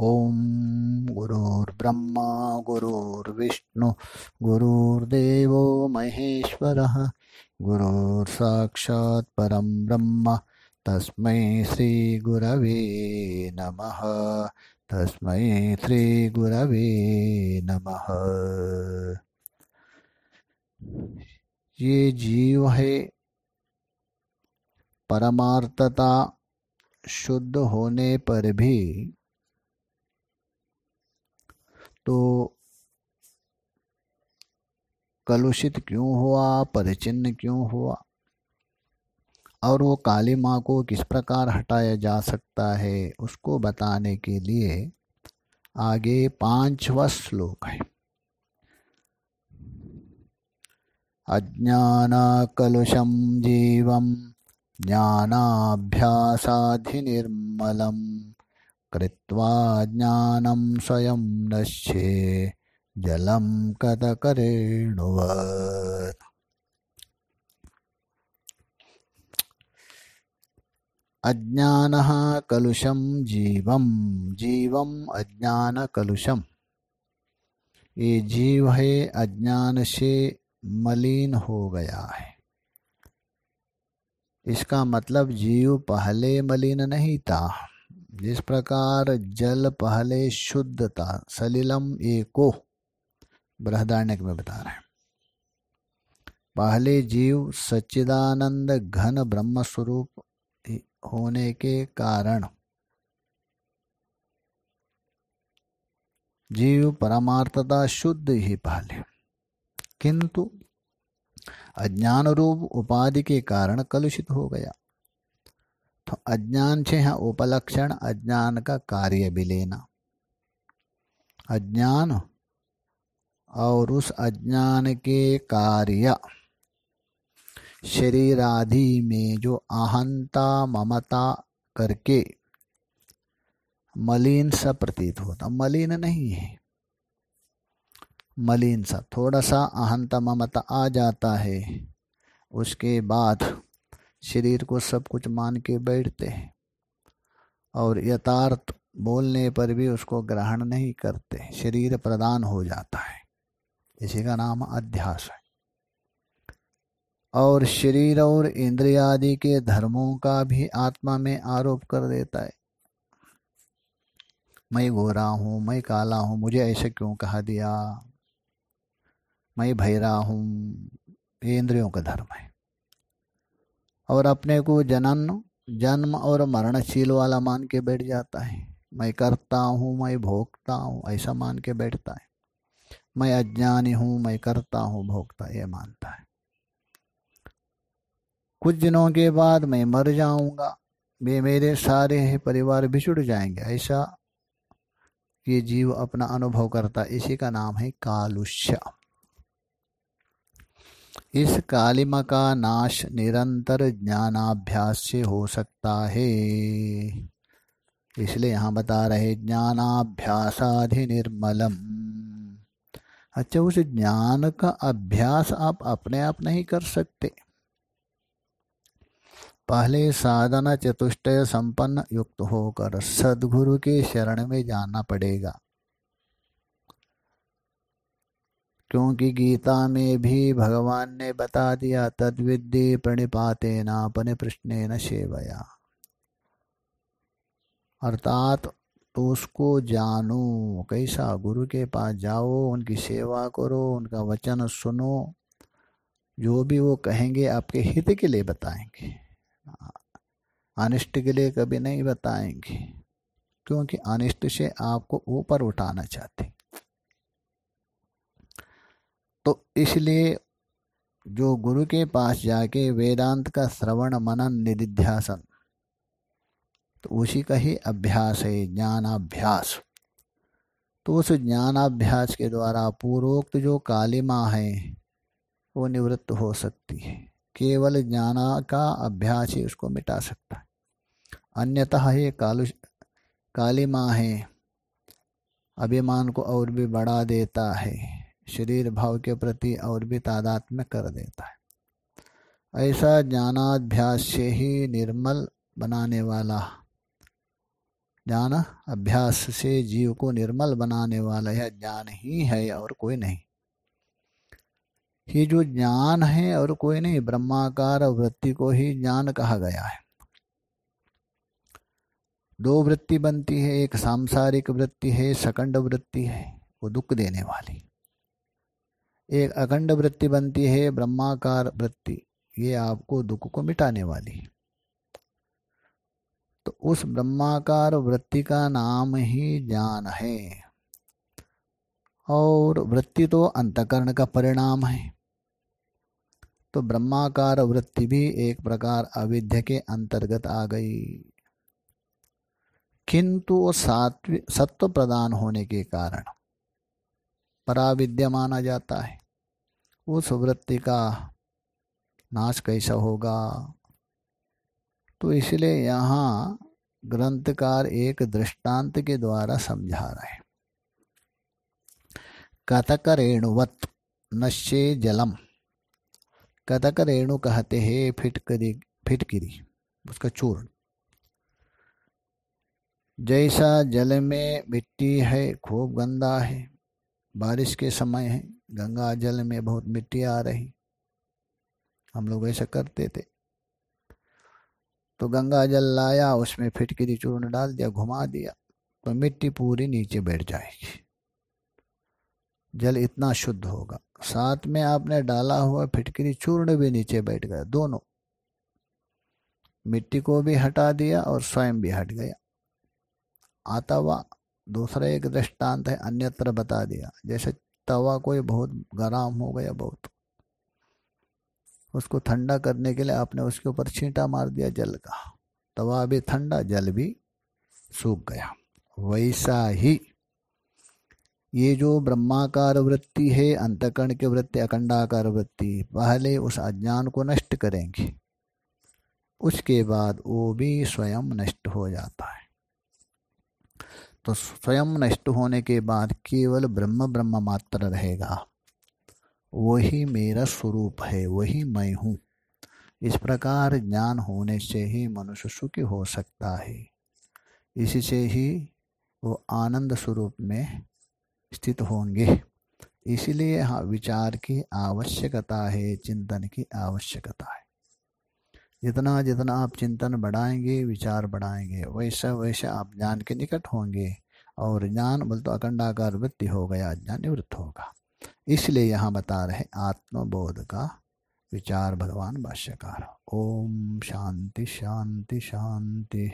ॐ गुरुर्ब्रह्मा गुरुर्विष्णु गुरुर्देवो महेश्वरः गुरुर्साक्षात् ब्रह्म तस्मै श्रीगुरवे नमः तस्मै श्रीगुरवे नमः। ये जीव है, परमार्थता शुद्ध होने पर भी तो कलुषित क्यों हुआ? परिचिन्न क्यों हुआ? और वो काली माँ को किस प्रकार हटाया जा सकता है, उसको बताने के लिए आगे पांचवा श्लोक है। अज्ञानाकलुषं जीवं ज्ञानाभ्यासाधिनिर्मलं कृत्वा ज्ञानं स्वयं नश्ये जलं कथकरेणुवत् अज्ञानः कलुषं जीवं जीवम अज्ञानकलुषम। ये जीव है अज्ञान से मलिन हो गया है। इसका मतलब जीव पहले मलिन नहीं था। जिस प्रकार जल पहले शुद्ध था सलिलम एको। बृहदारण्यक में बता रहे हैं। पहले जीव सच्चिदानंद घन ब्रह्म स्वरूप होने के कारण। जीव परमार्थता शुद्ध ही पहले। किंतु अज्ञान रूप उपाधि के कारण कलुषित हो गया। अज्ञान से है, उपलक्षण अज्ञान का कार्य भी लेना। अज्ञान और उस अज्ञान के कार्य शरीर आदि में जो अहंता, ममता करके मलिन सा प्रतीत होता। मलिन नहीं है। मलिन सा, थोड़ा सा अहंता, ममता आ जाता है। उसके बाद शरीर को सब कुछ मान के बैठते हैं और यथार्थ बोलने पर भी उसको ग्रहण नहीं करते शरीर प्रदान हो जाता है। इसी का नाम अध्यास है। और शरीर और इंद्रियादि के धर्मों का भी आत्मा में आरोप कर देता है। मैं गोरा हूँ, मैं काला हूँ, मुझे ऐसे क्यों कहा दिया? मैं भैरा हूँ। ये इंद्रियों का धर्म है। और अपने को जनन, जन्म और मरणशील वाला मान के बैठ जाता है। मैं करता हूँ, मैं भोगता हूँ, ऐसा मान के बैठता है। मैं अज्ञानी हूँ, मैं करता हूँ भोगता ये मानता है। कुछ दिनों के बाद मैं मर जाऊँगा। वे मेरे सारे परिवार बिछुड़ जाएँगे। ऐसा ये जीव अपना अनुभव करता इसी का नाम है कालुष्य। इस कालिमा का नाश निरंतर ज्ञानाभ्यास से हो सकता है। इसलिए यहाँ बता रहे ज्ञानाभ्यासाधि निर्मलम अच्छा उस ज्ञान का अभ्यास आप अपने आप नहीं कर सकते। पहले साधना चतुष्टय संपन्न युक्त होकर सदगुरु के शरण में जाना पड़ेगा। क्योंकि गीता में भी भगवान ने बता दिया तद्विद्य प्रणिपाते न अपने प्रश्न न सेवया अर्थात तो उसको जानो, कैसा गुरु के पास जाओ, उनकी सेवा करो, उनका वचन सुनो, जो भी वो कहेंगे आपके हित के लिए बताएँगे। अनिष्ट के लिए कभी नहीं बताएँगे, क्योंकि अनिष्ट से आपको ऊपर उठाना चाहते। तो इसलिए जो गुरु के पास जाके वेदांत का श्रवण मनन निधिध्यासन तो उसी का ही अभ्यास है, ज्ञानाभ्यास। तो उस ज्ञानाभ्यास के द्वारा पूर्वोक्त जो कालिमा है, वो निवृत्त हो सकती है। केवल ज्ञान का अभ्यास ही उसको मिटा सकता है। अन्यतः ये कालु, कालिमा है, अभिमान को और भी बढ़ा देता है। शरीर भाव के प्रति और भी तादात्म्य कर देता है। ऐसा ज्ञानाभ्यास से ही निर्मल बनाने वाला, ज्ञान अभ्यास से जीव को निर्मल बनाने वाला यह ज्ञान ही है और कोई नहीं। ये जो ज्ञान है और कोई नहीं, ब्रह्माकार वृत्ति को ही ज्ञान कहा गया है। दो वृत्ति बनती है, एक सांसारिक वृत्ति है, सकंड वृत्ति है, वो दुख देने वाली। एक अखंड वृत्ति बनती है, ब्रह्माकार वृत्ति। ये आपको दुख को मिटाने वाली है। तो उस ब्रह्माकार वृत्ति का नाम ही ज्ञान है। और वृत्ति तो अंतकरण का परिणाम है। तो ब्रह्माकार वृत्ति भी एक प्रकार अविद्य के अंतर्गत आ गई। किंतु वो सत्व प्रदान होने के कारण पराविद्या माना जाता है। उस वृत्ति का नाश कैसा होगा? तो इसलिए यहाँ ग्रंथकार एक दृष्टांत के द्वारा समझा रहे हैं। कथक रेणुवत नश्ये जलम। कथक रेणु कहते हैं फिटकरी, फिटकिरी, उसका चूर्ण। जैसा जल में मिट्टी है, खूब गंदा है। बारिश के समय है, गंगा जल में बहुत मिट्टी आ रही। हम लोग ऐसा करते थे। तो गंगा जल लाया, उसमें फिटकिरी चूर्ण डाल दिया, घुमा दिया तो मिट्टी पूरी नीचे बैठ जाएगी। जल इतना शुद्ध होगा। साथ में आपने डाला हुआ फिटकिरी चूर्ण भी नीचे बैठ गया, दोनों। मिट्टी को भी हटा दिया और स्वयं भी हट गया। आता हुआ दूसरा एक दृष्टांत है, अन्यत्र बता दिया। जैसे तवा कोई बहुत गर्म हो गया बहुत, उसको ठंडा करने के लिए आपने उसके ऊपर छींटा मार दिया जल का। तवा भी ठंडा, जल भी सूख गया। वैसा ही ये जो ब्रह्माकार वृत्ति है, अंतकर्ण की वृत्ति, अखंडाकार वृत्ति, पहले उस अज्ञान को नष्ट करेंगे, उसके बाद वो भी स्वयं नष्ट हो जाता। तो स्वयं नष्ट होने के बाद केवल ब्रह्म ब्रह्म मात्र रहेगा। वही मेरा स्वरूप है, वही मैं हूँ। इस प्रकार ज्ञान होने से ही मनुष्य सुखी हो सकता है। इसी से ही वो आनंद स्वरूप में स्थित होंगे। इसलिए हाँ विचार की आवश्यकता है, चिंतन की आवश्यकता है। जितना जितना आप चिंतन बढ़ाएँगे, विचार बढ़ाएँगे, वैसा वैसा आप ज्ञान के निकट होंगे और ज्ञान बोल तो अखंडाकार वृत्ति हो गया ज्ञान निवृत्त होगा। इसलिए यहाँ बता रहे आत्मबोध का विचार भगवान भाष्यकार। ओम शांति शांति शांति।